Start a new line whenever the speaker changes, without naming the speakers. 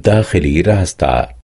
داخلي راستا.